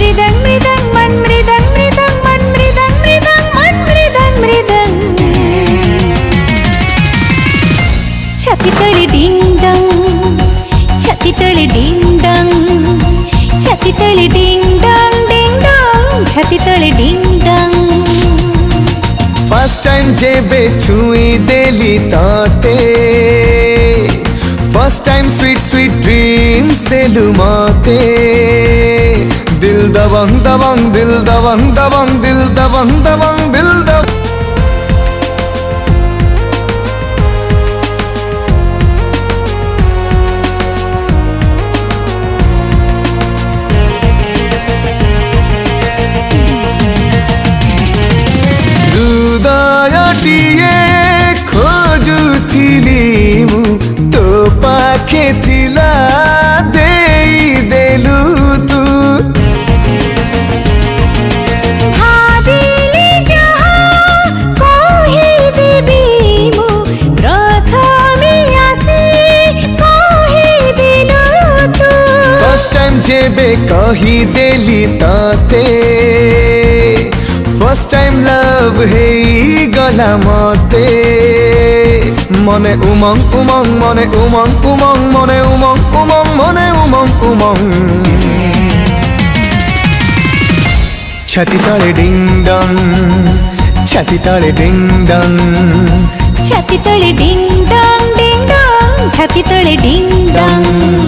मृदंग मन मृदंग मन डिंग डंग छाती डिंग डंग छाती डिंग फर्स्ट टाइम जेबे छुई देली ताते। First time sweet sweet dreams देलु माते। दिल दबंग दबंग दिल दबंग दबंग दिल दबंग दबंग दिल दबंग। দবং দিল দবং ହୃଦୟଟିଏ ଖୋଜୁଥିଲି ମୁଁ ତୋ ପାଖେ ଥିଲା ଦେଇଦେଲୁ ତୁ ভাবিলি যাহা কহিদেবি মু প্রথমে আসি কহিদিলু তু ଫାର୍ଷ୍ଟ ଟାଇମ୍ ଯେବେ କହିଦେଲି না মতে মনে উমং উমং, মনে উমং উমং, মনে উমং উমং, মনে উমং উমং। ছাতি তলে ডিং ডং, ছাতি তলে ডিং ডং। ছাতি তলে ডিং ডং ডিং ডং, ছাতি তলে ডিং